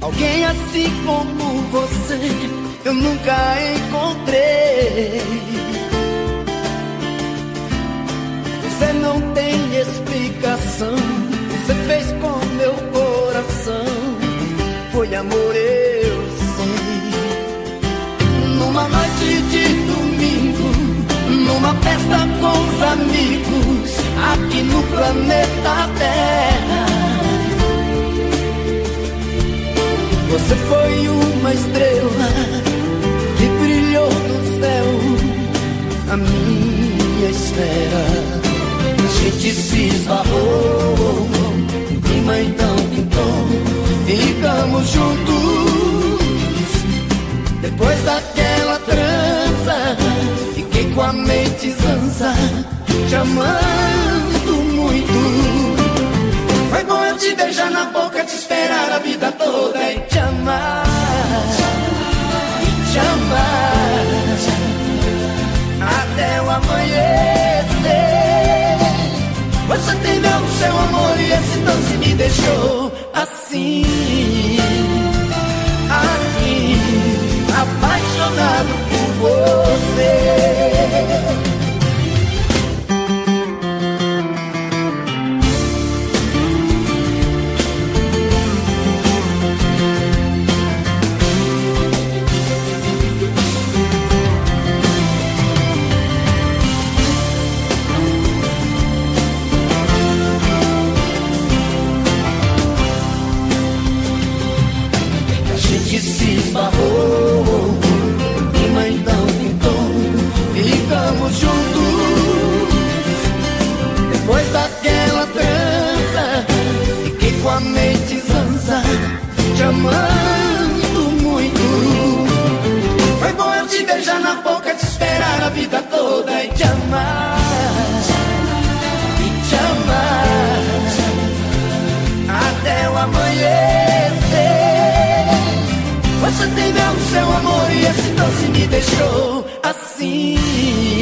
Alguém assim como você eu nunca encontrei. Você não tem explicação. Você fez com meu coração. Foi amor, eu sei. Numa noite de domingo, numa festa com os amigos, aqui no planeta Terra. Você foi uma estrela que brilhou no céu, a minha esfera. A gente se esbarrou, clima então pintou, ficamos juntos. Depois daquela trança, fiquei com a mente zanza, te amando muito. Foi bom eu te beijar na boca, te esperar a vida toda gente se esbarrou, deixou assim,